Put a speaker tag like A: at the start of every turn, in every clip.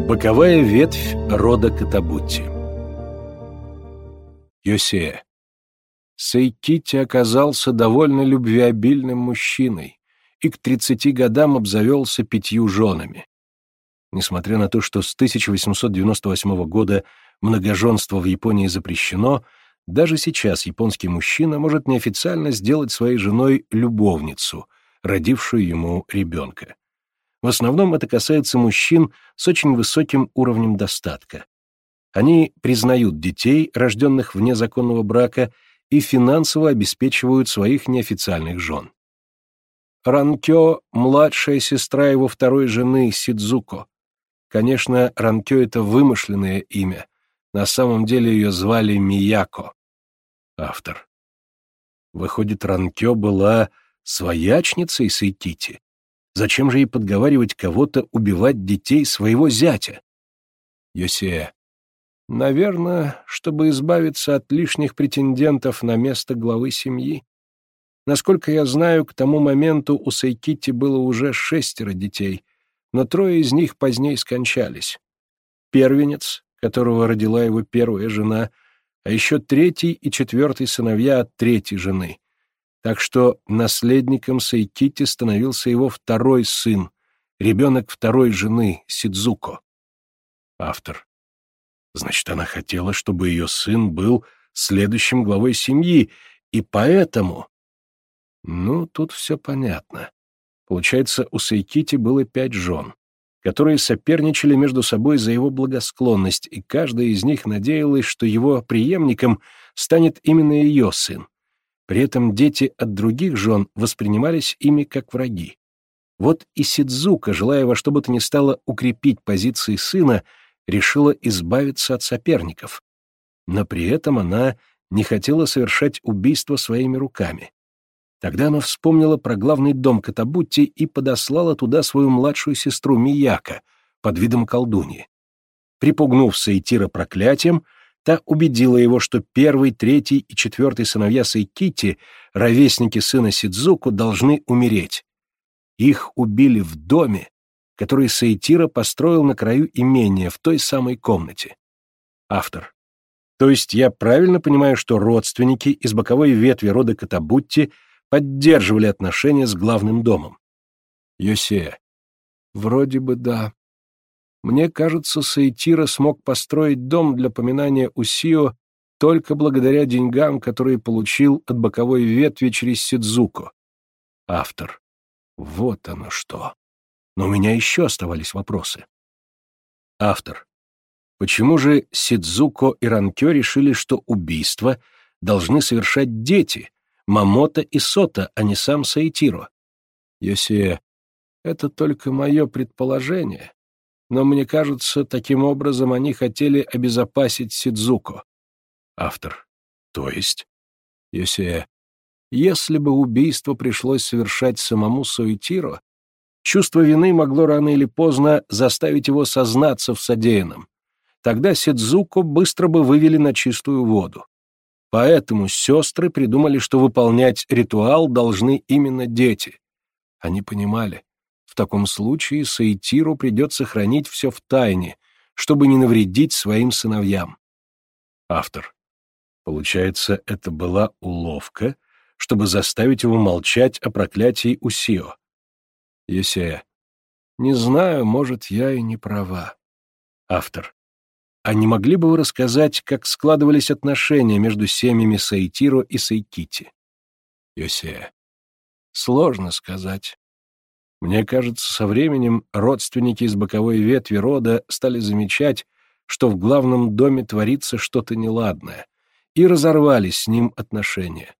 A: Боковая ветвь рода Катабутти Йосея Сейкити оказался довольно любвеобильным мужчиной и к 30 годам обзавелся пятью женами. Несмотря на то, что с 1898 года многоженство в Японии запрещено, даже сейчас японский мужчина может неофициально сделать своей женой любовницу, родившую ему ребенка. В основном это касается мужчин с очень высоким уровнем достатка. Они признают детей, рожденных вне законного брака, и финансово обеспечивают своих неофициальных жен. Ранкё — младшая сестра его второй жены Сидзуко. Конечно, Ранкё — это вымышленное имя. На самом деле ее звали Мияко. Автор. Выходит, Ранкё была своячницей Сейкити? Зачем же ей подговаривать кого-то убивать детей своего зятя? Йосея. Наверное, чтобы избавиться от лишних претендентов на место главы семьи. Насколько я знаю, к тому моменту у Сайкити было уже шестеро детей, но трое из них позднее скончались. Первенец, которого родила его первая жена, а еще третий и четвертый сыновья от третьей жены. Так что наследником Сайкити становился его второй сын, ребенок второй жены, Сидзуко. Автор. Значит, она хотела, чтобы ее сын был следующим главой семьи, и поэтому... Ну, тут все понятно. Получается, у Сайкити было пять жен, которые соперничали между собой за его благосклонность, и каждая из них надеялась, что его преемником станет именно ее сын. При этом дети от других жен воспринимались ими как враги. Вот и Сидзука, желая во что бы то ни стало укрепить позиции сына, решила избавиться от соперников, но при этом она не хотела совершать убийство своими руками. Тогда она вспомнила про главный дом Катабутти и подослала туда свою младшую сестру Мияка под видом колдуньи. Припугнув Саитира проклятием, та убедила его, что первый, третий и четвертый сыновья Сайкити, ровесники сына Сидзуку, должны умереть. Их убили в доме, который Саитира построил на краю имения в той самой комнате. Автор. То есть я правильно понимаю, что родственники из боковой ветви рода Катабутти поддерживали отношения с главным домом? Йосея. Вроде бы да. Мне кажется, Саитира смог построить дом для поминания Усио только благодаря деньгам, которые получил от боковой ветви через Сидзуко. Автор. Вот оно что. Но у меня еще оставались вопросы. Автор. Почему же Сидзуко и Ранкё решили, что убийство должны совершать дети, Мамото и Сота, а не сам Саитиро? Йосия. Это только мое предположение, но мне кажется, таким образом они хотели обезопасить Сидзуко. Автор. То есть? Йосия. Если бы убийство пришлось совершать самому Саитиро, Чувство вины могло рано или поздно заставить его сознаться в содеянном. Тогда Сидзуко быстро бы вывели на чистую воду. Поэтому сестры придумали, что выполнять ритуал должны именно дети. Они понимали, в таком случае Саитиру придется хранить все в тайне, чтобы не навредить своим сыновьям. Автор. Получается, это была уловка, чтобы заставить его молчать о проклятии Усио. Есея. Не знаю, может, я и не права. Автор. А не могли бы вы рассказать, как складывались отношения между семьями Саитиро и Сайкити? Йосея. Сложно сказать. Мне кажется, со временем родственники из боковой ветви рода стали замечать, что в главном доме творится что-то неладное, и разорвали с ним отношения.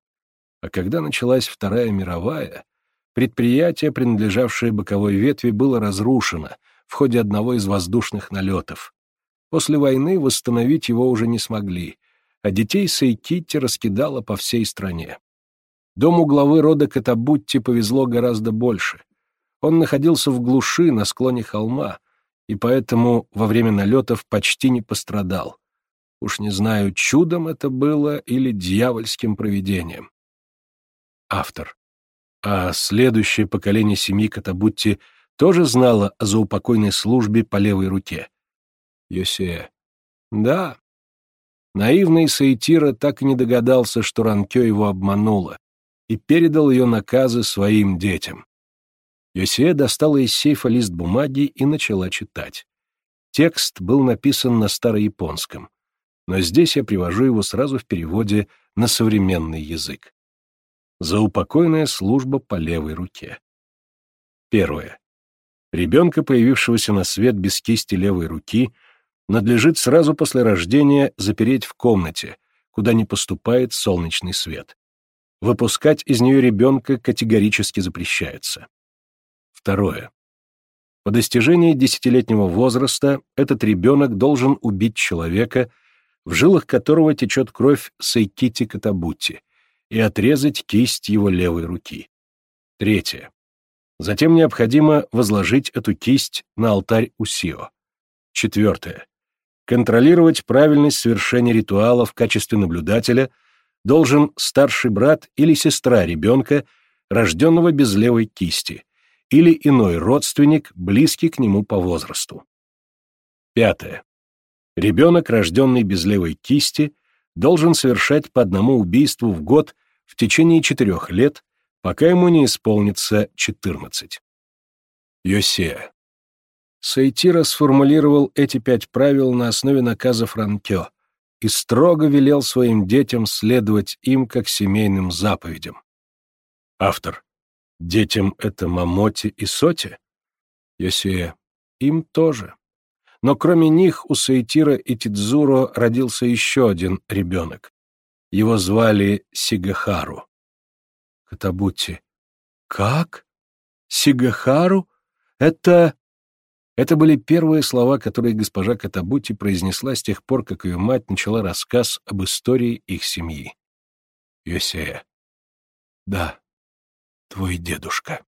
A: А когда началась Вторая мировая, Предприятие, принадлежавшее боковой ветви, было разрушено в ходе одного из воздушных налетов. После войны восстановить его уже не смогли, а детей Сейкитти раскидало по всей стране. Дому главы рода Катабутти повезло гораздо больше. Он находился в глуши на склоне холма, и поэтому во время налетов почти не пострадал. Уж не знаю, чудом это было или дьявольским провидением. Автор. А следующее поколение семьи Катабутти тоже знало о заупокойной службе по левой руке. Йосея. Да. Наивный Саитира так и не догадался, что Ранкё его обманула, и передал ее наказы своим детям. Йосея достала из сейфа лист бумаги и начала читать. Текст был написан на старояпонском, но здесь я привожу его сразу в переводе на современный язык. Заупокойная служба по левой руке. Первое. Ребенка, появившегося на свет без кисти левой руки, надлежит сразу после рождения запереть в комнате, куда не поступает солнечный свет. Выпускать из нее ребенка категорически запрещается. Второе. По достижении десятилетнего возраста этот ребенок должен убить человека, в жилах которого течет кровь Сайкити Катабути, и отрезать кисть его левой руки. Третье. Затем необходимо возложить эту кисть на алтарь Усио. Четвертое. Контролировать правильность совершения ритуала в качестве наблюдателя должен старший брат или сестра ребенка, рожденного без левой кисти, или иной родственник, близкий к нему по возрасту. Пятое. Ребенок, рожденный без левой кисти, должен совершать по одному убийству в год в течение четырех лет, пока ему не исполнится 14. Йосея. Сайтира сформулировал эти пять правил на основе наказа Франкё и строго велел своим детям следовать им как семейным заповедям. Автор. Детям это Мамоти и Соти? Йосея. Им тоже. Но кроме них у Саитира и Тидзуро родился еще один ребенок. Его звали Сигахару. Катабути. Как? Сигахару? Это... Это были первые слова, которые госпожа Катабути произнесла с тех пор, как ее мать начала рассказ об истории их семьи. Йосея. Да, твой дедушка.